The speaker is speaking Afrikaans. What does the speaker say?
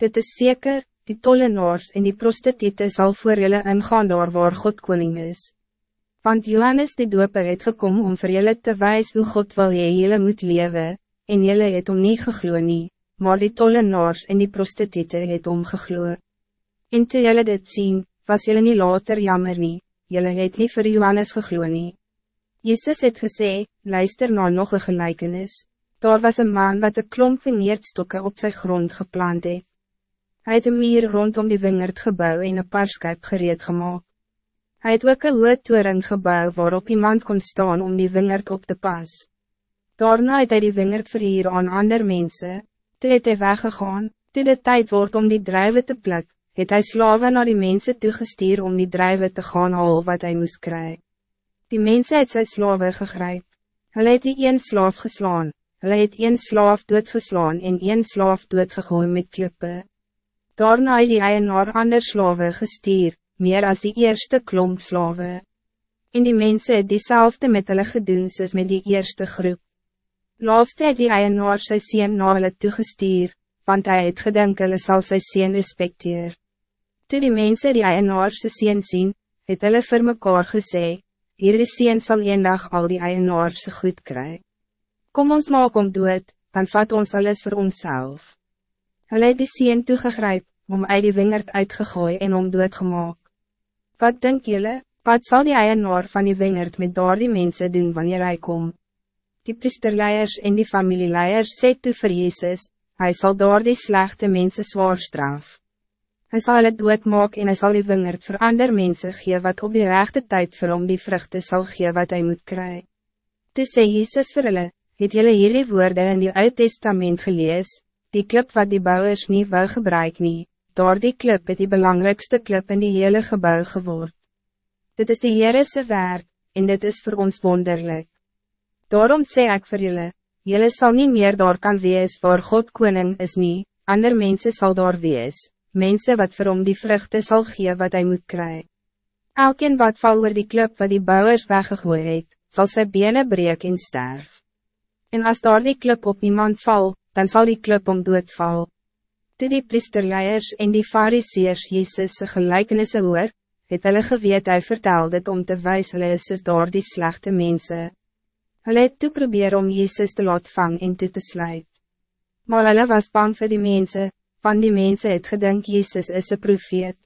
Dit is zeker, die tollenaars en die prostitute zal voor jullie ingaan daar waar God koning is. Want Johannes die doper het gekom om voor jullie te wijzen hoe God wil jy jullie moet leven, en jullie het om nie gegloe nie, maar die tollenaars en die prostitute het omgegloe. En toe jullie dit zien, was jullie niet later jammer nie, jullie het nie vir Johannes gegloe nie. Jezus het gesê, luister na nog een gelijkenis. Daar was een man wat een klomp vineerdstokke op zijn grond geplant het. Hij het een meer rondom die wingerdgebouw en een paarskuip gereed gemaakt. Hij het ook een hoed toering gebouw waarop iemand kon staan om die wingerd op te pas. Daarna het hy die wingerd verhier aan ander mensen. Toe het hy weggegaan, toe de tijd wordt om die druiven te pluk, het hy slaven naar die mensen toegestuur om die druiven te gaan halen wat hij moest krijgen. Die mensen het sy slawe gegryp. Hulle het die een slaaf geslaan, hulle het een slaaf doodgeslaan en een slaaf doodgegooi met klippe. Daarna het die eienaar ander slawe gestuur, meer als die eerste klomp slawe. En die mensen het diezelfde met hulle gedoen soos met die eerste groep. Laatste het die eienaar sy sien na hulle toegestuur, want hij het gedink hulle sal sy sien respecteer. Toe die mensen die eienaar sy sien sien, het hulle vir mekaar gesê, hierdie sien sal een dag al die eienaarse goed kry. Kom ons maak om dood, dan vat ons alles voor onszelf. Hulle het die sien toegegryp, om uit die wingerd uitgegooi en om doodgemaak. Wat denk jullie, wat zal die eienaar van die wingerd met daar die mense doen wanneer hij kom? Die priesterleiers en die familieleiers sê toe vir Jezus, hy sal daar die slechte mense zwaar straf. Hij zal het doodmaak en hij zal die wingerd voor ander mensen gee wat op die rechte tijd vir hom die vruchten zal gee wat hij moet krijgen. Toe sê Jesus vir hulle, het julle hierdie woorde in die Oud Testament gelees, die klip wat die bouwers niet wil gebruik nie, door die klip het die belangrijkste klip in die hele gebouw geword. Dit is die Heerese werk, en dit is voor ons wonderlijk. Daarom sê ik voor jullie, jullie zal niet meer daar kan wees waar God koning is niet, ander mensen zal daar wees mensen wat vir hom die vruchten zal gee wat hij moet krijgen. Elkeen wat val oor die klip wat die bouwers weggegooi het, sal sy bene breek en sterf. En als daar die klip op iemand val, dan zal die klip om doodval. Toe die priesterleiers en die fariseers Jezus' gelijkenisse hoor, het hulle geweet hy vertel dit om te wijs hulle is soos daar die slechte mense. Hulle het toe probeer om Jezus te laat vang en toe te sluit. Maar hulle was bang vir die mensen, van die mensen het gedink Jezus is een profeet.